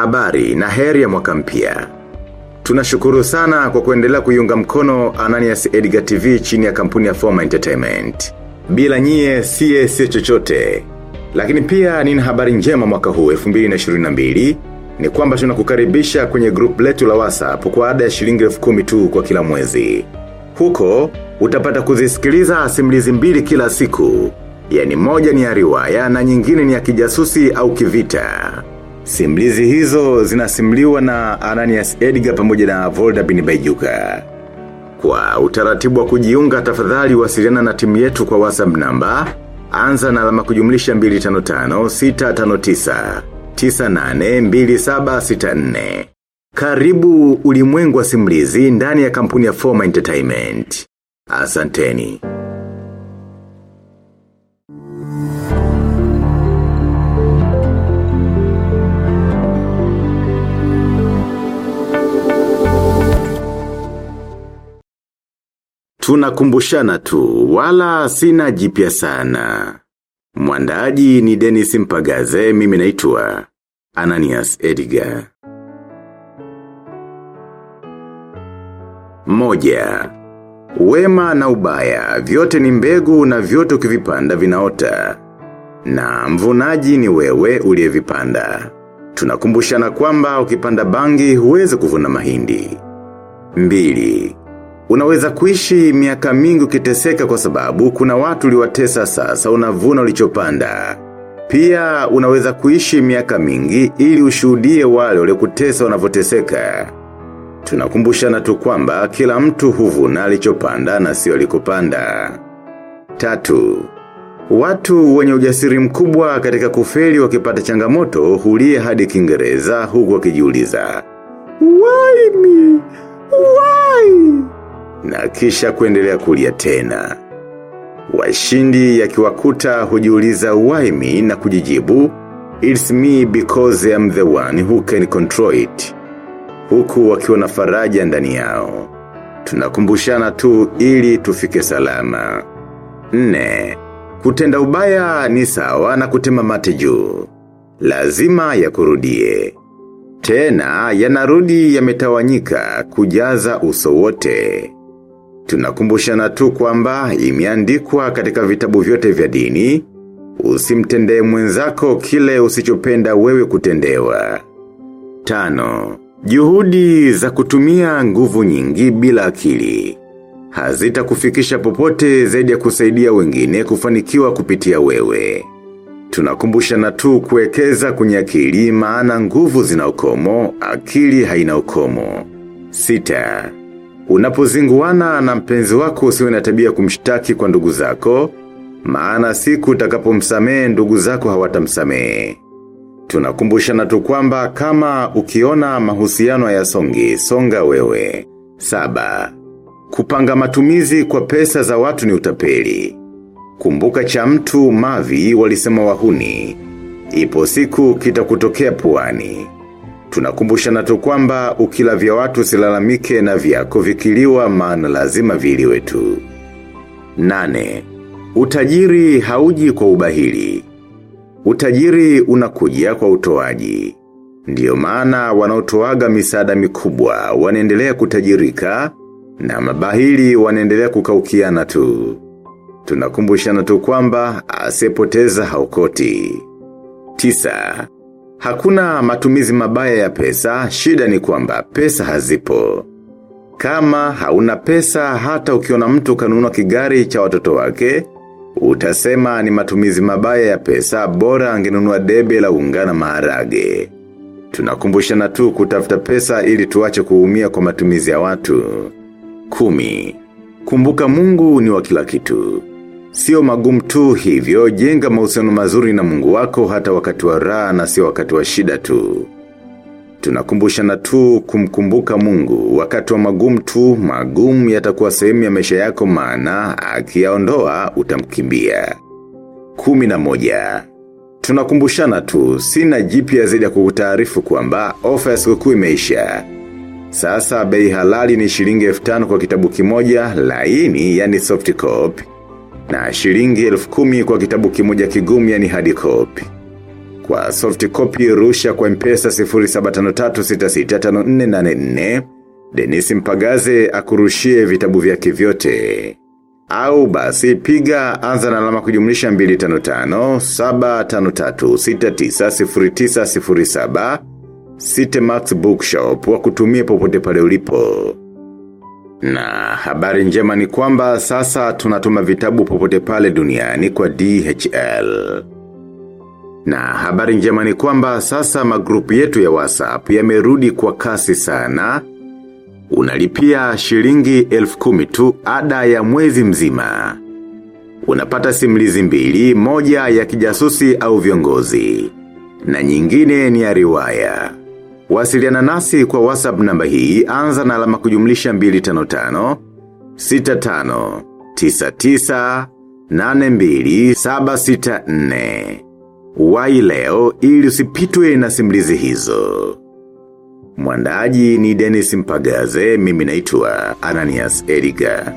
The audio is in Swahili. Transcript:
Habari na heri ya mwaka mpya. Tunashukuru sana kwa kuendelea kuiunga mkono Ananias Edgar TV chini ya kampuni ya Forma Entertainment. Bila nyie siye siye chochote. Lakini pia nina habari njema mwaka huu 2022 ni kwamba tunakukaribisha kwenye group letu la WhatsApp kwa ada ya shilingi elfu kumi tu kwa kila mwezi. Huko, utapata kuzisikiliza simulizi mbili kila siku. Yani moja ni ya riwaya na nyingine ni ya kijasusi au kivita. Simulizi hizo zinasimuliwa na Ananias Edgar pamoja na Volda bin Baijuka. Kwa utaratibu wa kujiunga tafadhali wasiliana na timu yetu kwa WhatsApp namba, anza na alama kujumlisha 255 659 982764. Karibu ulimwengu wa simulizi ndani ya kampuni ya Forma Entertainment. Asanteni. Tunakumbushana tu, wala sina jipya sana. Mwandaji ni Dennis Mpagaze, mimi naitwa Ananias Edgar. Moja. Wema na ubaya, vyote ni mbegu na vyote ukivipanda vinaota. Na mvunaji ni wewe uliyevipanda. Tunakumbushana kwamba ukipanda bangi huwezi kuvuna mahindi. Mbili. Unaweza kuishi miaka mingi ukiteseka kwa sababu kuna watu uliwatesa sasa unavuna ulichopanda. Pia unaweza kuishi miaka mingi ili ushuhudie wale waliokutesa wanavyoteseka. Tunakumbushana tu kwamba kila mtu huvuna alichopanda na sio alikopanda. Tatu. Watu wenye ujasiri mkubwa katika kufeli wakipata changamoto hulia hadi kingereza huku wakijiuliza. Why me? Why? Na kisha kuendelea kulia tena. Washindi yakiwakuta hujiuliza why me na kujijibu, It's me because I'm the one who can control it. Huku wakiwa na faraja ndani yao. Tunakumbushana tu ili tufike salama. Nne, kutenda ubaya ni sawa na kutema mate juu. Lazima ya kurudie. Tena yanarudi yametawanyika kujaza uso wote. Tunakumbushana tu kwamba imeandikwa katika vitabu vyote vya dini, usimtendee mwenzako kile usichopenda wewe kutendewa. Tano, juhudi za kutumia nguvu nyingi bila akili. Hazita kufikisha popote zaidi ya kusaidia wengine kufanikiwa kupitia wewe. Tunakumbushana tu kuekeza kwenye akili maana nguvu zina ukomo, akili haina ukomo. Sita, unapozinguana na mpenzi wako usiwe na tabia kumshtaki kwa ndugu zako, maana siku utakapomsamehe ndugu zako hawatamsamehe. Tunakumbushana tu kwamba kama ukiona mahusiano ya songi, songa wewe. Saba, kupanga matumizi kwa pesa za watu ni utapeli. Kumbuka cha mtu mavi walisema wahuni. Ipo siku kitakutokea puani. Tunakumbushana tu kwamba ukila vya watu silalamike na vyako vikiliwa maana lazima viliwe tu. Nane. Utajiri hauji kwa ubahili. Utajiri unakujia kwa utoaji. Ndiyo maana wanaotoaga misaada mikubwa wanaendelea kutajirika na mabahili wanaendelea kukaukiana tu. Tunakumbushana tu kwamba asepoteza haukoti. Tisa. Hakuna matumizi mabaya ya pesa, shida ni kwamba pesa hazipo. Kama hauna pesa hata ukiona mtu kanunua kigari cha watoto wake, utasema ni matumizi mabaya ya pesa bora angenunua debe la unga na maharage. Tunakumbushana tu kutafuta pesa ili tuache kuumia kwa matumizi ya watu. Kumi. Kumbuka mungu ni wa kila kitu. Sio magumu tu hivyo jenga mahusiano mazuri na mungu wako hata wakati wa raha na sio wakati wa shida tu. Tunakumbusha na tu kumkumbuka mungu wakati wa magumu tu magumu yatakuwa sehemu ya maisha yako maana akiyaondoa utamkimbia. Kumi na moja. Tunakumbushana tu sina jipya zaidi ya kukutaarifu kwamba ofa ya sikukuu imeisha. Sasa bei halali ni shilingi elfu tano kwa kitabu kimoja laini yani soft copy na shilingi elfu kumi kwa kitabu kimoja kigumu yani hard copy. Kwa soft copy rusha kwa mpesa 0753665484 Dennis Mpagaze akurushie vitabu vyake vyote. Au basi piga anza na alama kujumlisha 255 753 690907 site Max Bookshop wa kutumia popote pale ulipo. Na habari njema ni kwamba sasa tunatuma vitabu popote pale duniani kwa DHL. Na habari njema ni kwamba sasa magrupu yetu ya WhatsApp yamerudi kwa kasi sana. Unalipia shilingi elfu kumi tu ada ya mwezi mzima. Unapata simulizi mbili, moja ya kijasusi au viongozi. Na nyingine ni ya riwaya. Wasiliana nasi kwa WhatsApp namba hii anza na alama kujumlisha 255 65 99 82 764. Wai leo ili usipitwe na simulizi hizo. Mwandaji ni Dennis Mpagaze, mimi naitwa Ananias Edgar.